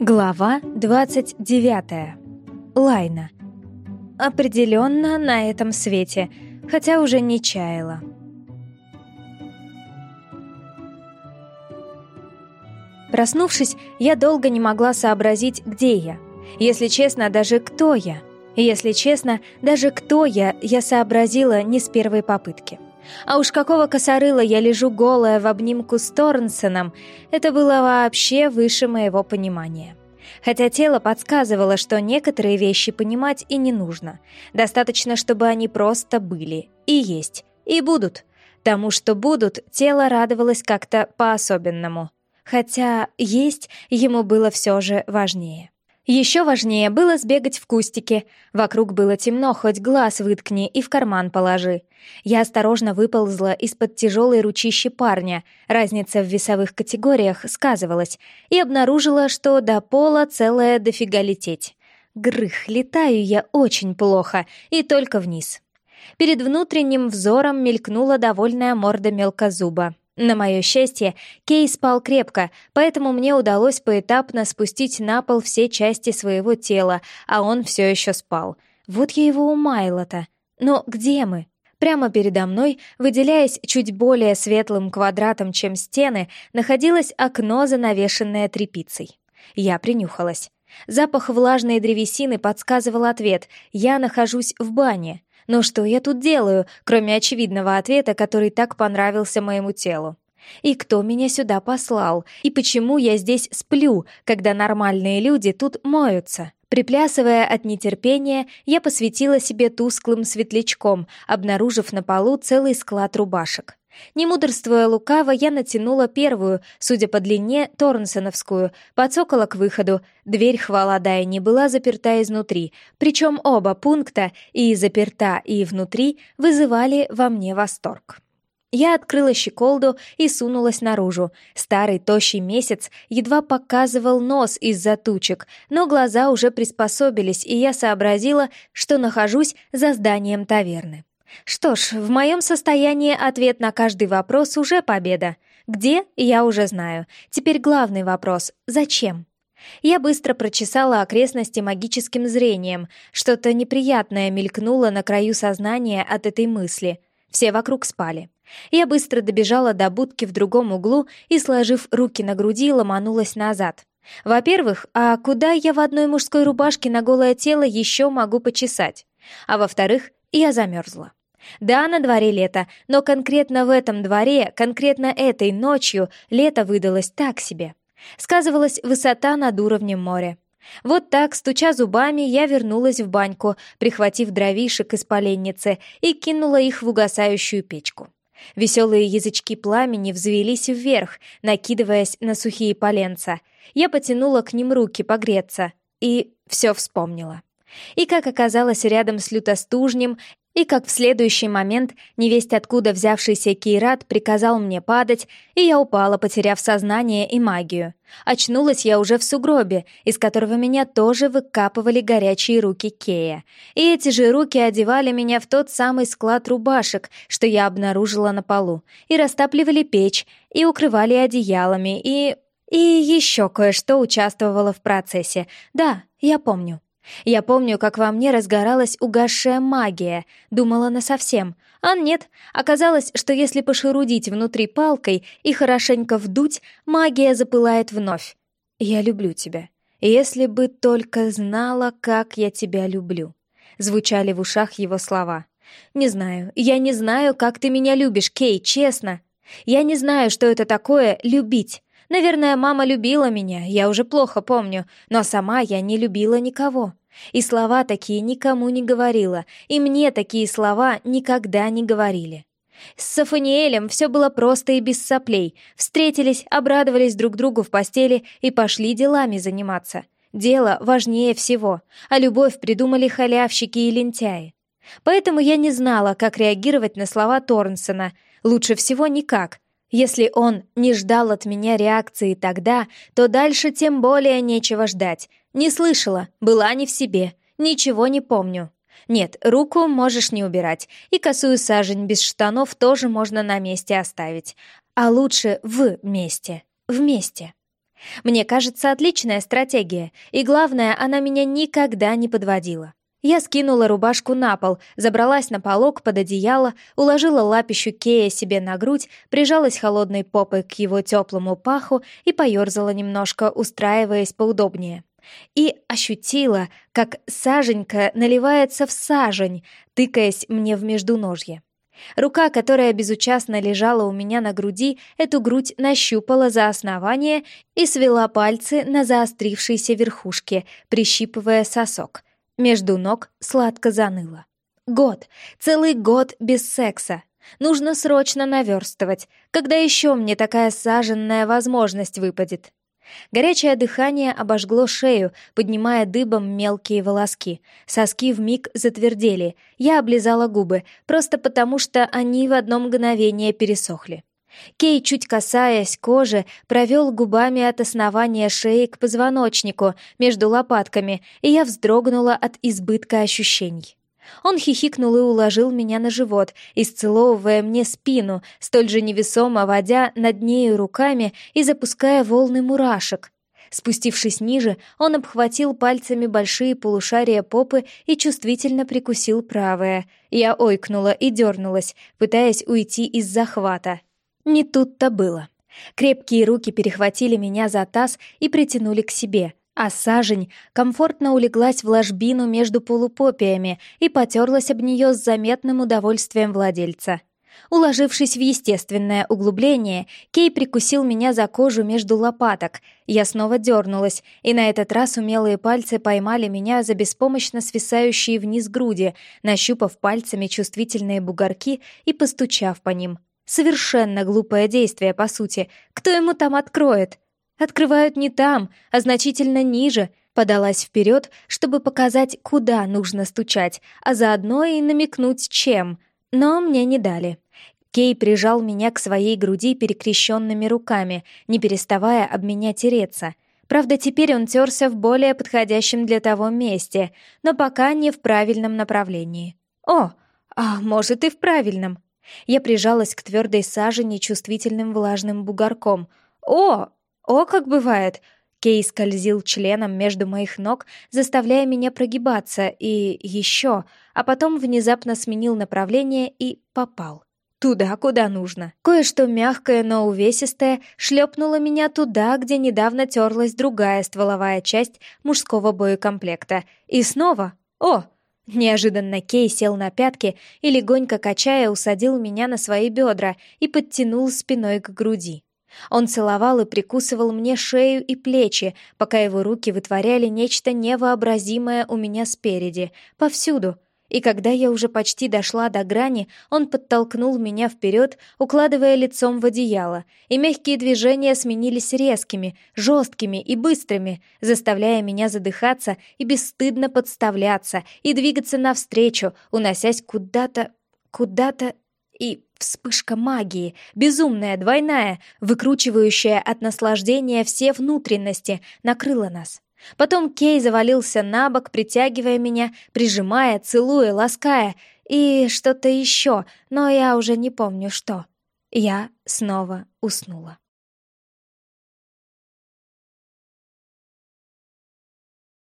Глава 29. Лайна. Определенно на этом свете, хотя уже не чаяла. Проснувшись, я долго не могла сообразить, где я. Если честно, даже кто я. Если честно, даже кто я, я сообразила не с первой попытки. А уж какого косорыла я лежу голая в обнимку с Торнсоном, это было вообще выше моего понимания. Хотя тело подсказывало, что некоторые вещи понимать и не нужно. Достаточно, чтобы они просто были, и есть, и будут. Тому, что будут, тело радовалось как-то по-особенному. Хотя есть ему было все же важнее. Еще важнее было сбегать в кустики. Вокруг было темно, хоть глаз выткни и в карман положи. Я осторожно выползла из-под тяжелой ручищи парня, разница в весовых категориях сказывалась, и обнаружила, что до пола целая дофига лететь. Грых, летаю я очень плохо, и только вниз. Перед внутренним взором мелькнула довольная морда мелкозуба. На мое счастье, Кей спал крепко, поэтому мне удалось поэтапно спустить на пол все части своего тела, а он все еще спал. Вот я его умаяла-то. Но где мы? Прямо передо мной, выделяясь чуть более светлым квадратом, чем стены, находилось окно, занавешенное тряпицей. Я принюхалась. Запах влажной древесины подсказывал ответ «Я нахожусь в бане». Но что я тут делаю, кроме очевидного ответа, который так понравился моему телу? И кто меня сюда послал? И почему я здесь сплю, когда нормальные люди тут моются? Приплясывая от нетерпения, я посветила себе тусклым светлячком, обнаружив на полу целый склад рубашек. Не мудрствуя лукаво, я натянула первую, судя по длине, торнсоновскую, подсокола к выходу. Дверь, хвала дай, не была заперта изнутри, причем оба пункта, и заперта, и внутри, вызывали во мне восторг. Я открыла щеколду и сунулась наружу. Старый тощий месяц едва показывал нос из-за тучек, но глаза уже приспособились, и я сообразила, что нахожусь за зданием таверны. Что ж, в моем состоянии ответ на каждый вопрос уже победа. Где, я уже знаю. Теперь главный вопрос — зачем? Я быстро прочесала окрестности магическим зрением. Что-то неприятное мелькнуло на краю сознания от этой мысли. Все вокруг спали. Я быстро добежала до будки в другом углу и, сложив руки на груди, ломанулась назад. Во-первых, а куда я в одной мужской рубашке на голое тело еще могу почесать? А во-вторых, я замерзла. Да, на дворе лето, но конкретно в этом дворе, конкретно этой ночью, лето выдалось так себе. Сказывалась высота над уровнем моря. Вот так, стуча зубами, я вернулась в баньку, прихватив дровишек из поленницы и кинула их в угасающую печку. Веселые язычки пламени взвелись вверх, накидываясь на сухие поленца. Я потянула к ним руки погреться и все вспомнила. И, как оказалось, рядом с лютостужнем и как в следующий момент невесть откуда взявшийся Кейрат приказал мне падать, и я упала, потеряв сознание и магию. Очнулась я уже в сугробе, из которого меня тоже выкапывали горячие руки Кея. И эти же руки одевали меня в тот самый склад рубашек, что я обнаружила на полу, и растапливали печь, и укрывали одеялами, и... И еще кое-что участвовало в процессе. Да, я помню. Я помню, как во мне разгоралась угасшая магия, думала насовсем. А нет, оказалось, что если пошерудить внутри палкой и хорошенько вдуть, магия запылает вновь. «Я люблю тебя. Если бы только знала, как я тебя люблю», — звучали в ушах его слова. «Не знаю, я не знаю, как ты меня любишь, Кей, честно. Я не знаю, что это такое «любить». Наверное, мама любила меня, я уже плохо помню, но сама я не любила никого. И слова такие никому не говорила, и мне такие слова никогда не говорили. С Сафаниэлем все было просто и без соплей. Встретились, обрадовались друг другу в постели и пошли делами заниматься. Дело важнее всего, а любовь придумали халявщики и лентяи. Поэтому я не знала, как реагировать на слова Торнсона. Лучше всего никак. Если он не ждал от меня реакции тогда, то дальше тем более нечего ждать. Не слышала, была не в себе, ничего не помню. Нет, руку можешь не убирать, и косую сажень без штанов тоже можно на месте оставить. А лучше в месте, вместе. Мне кажется, отличная стратегия, и главное, она меня никогда не подводила. Я скинула рубашку на пол, забралась на полок под одеяло, уложила лапищу Кея себе на грудь, прижалась холодной попой к его теплому паху и поерзала немножко, устраиваясь поудобнее. И ощутила, как саженька наливается в сажень, тыкаясь мне в междуножье. Рука, которая безучастно лежала у меня на груди, эту грудь нащупала за основание и свела пальцы на заострившейся верхушке, прищипывая сосок — между ног сладко заныло. Год, целый год без секса. Нужно срочно наверстывать. Когда еще мне такая саженная возможность выпадет? Горячее дыхание обожгло шею, поднимая дыбом мелкие волоски. Соски вмиг затвердели. Я облизала губы, просто потому что они в одно мгновение пересохли. Кей, чуть касаясь кожи, провел губами от основания шеи к позвоночнику между лопатками, и я вздрогнула от избытка ощущений. Он хихикнул и уложил меня на живот, исцеловывая мне спину, столь же невесомо водя над нею руками и запуская волны мурашек. Спустившись ниже, он обхватил пальцами большие полушария попы и чувствительно прикусил правое. Я ойкнула и дернулась, пытаясь уйти из захвата. Не тут-то было. Крепкие руки перехватили меня за таз и притянули к себе, а сажень комфортно улеглась в ложбину между полупопиями и потерлась об нее с заметным удовольствием владельца. Уложившись в естественное углубление, Кей прикусил меня за кожу между лопаток. Я снова дернулась, и на этот раз умелые пальцы поймали меня за беспомощно свисающие вниз груди, нащупав пальцами чувствительные бугорки и постучав по ним. Совершенно глупое действие, по сути. Кто ему там откроет? Открывают не там, а значительно ниже. Подалась вперед, чтобы показать, куда нужно стучать, а заодно и намекнуть, чем. Но мне не дали. Кей прижал меня к своей груди перекрещенными руками, не переставая об меня тереться. Правда, теперь он терся в более подходящем для того месте, но пока не в правильном направлении. О, а может и в правильном. Я прижалась к твердой сажени чувствительным влажным бугорком. «О! О, как бывает!» Кей скользил членом между моих ног, заставляя меня прогибаться, и еще, а потом внезапно сменил направление и попал. Туда, куда нужно. Кое-что мягкое, но увесистое шлепнуло меня туда, где недавно терлась другая стволовая часть мужского боекомплекта. И снова «О, Неожиданно Кей сел на пятки и, легонько качая, усадил меня на свои бедра и подтянул спиной к груди. Он целовал и прикусывал мне шею и плечи, пока его руки вытворяли нечто невообразимое у меня спереди, повсюду, и когда я уже почти дошла до грани, он подтолкнул меня вперед, укладывая лицом в одеяло, и мягкие движения сменились резкими, жесткими и быстрыми, заставляя меня задыхаться и бесстыдно подставляться и двигаться навстречу, уносясь куда-то, куда-то и вспышка магии, безумная, двойная, выкручивающая от наслаждения все внутренности, накрыла нас. Потом Кей завалился на бок, притягивая меня, прижимая, целуя, лаская. И что-то еще, но я уже не помню что. Я снова уснула.